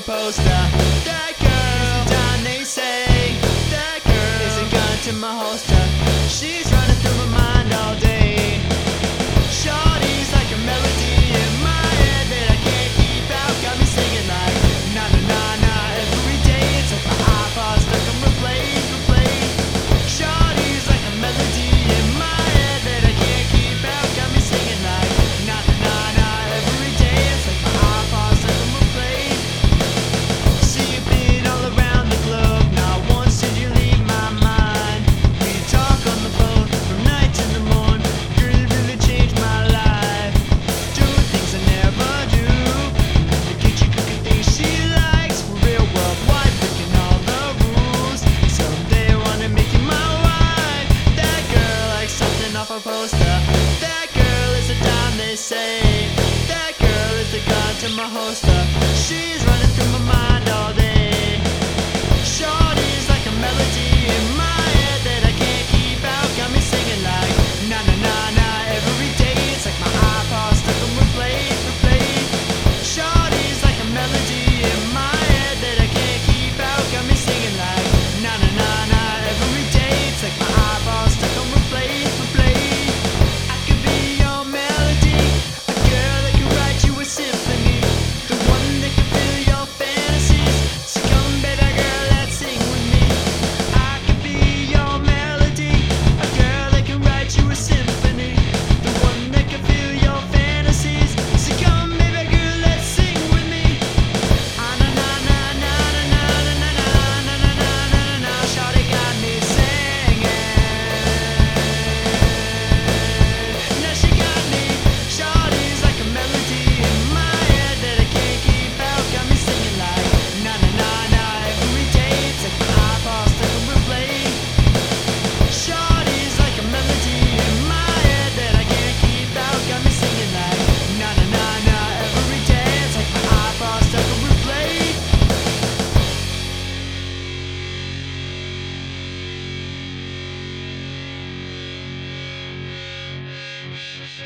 a poster. That girl, down they say. That girl isn't gun to my holster. She's running through my to my whole stuff.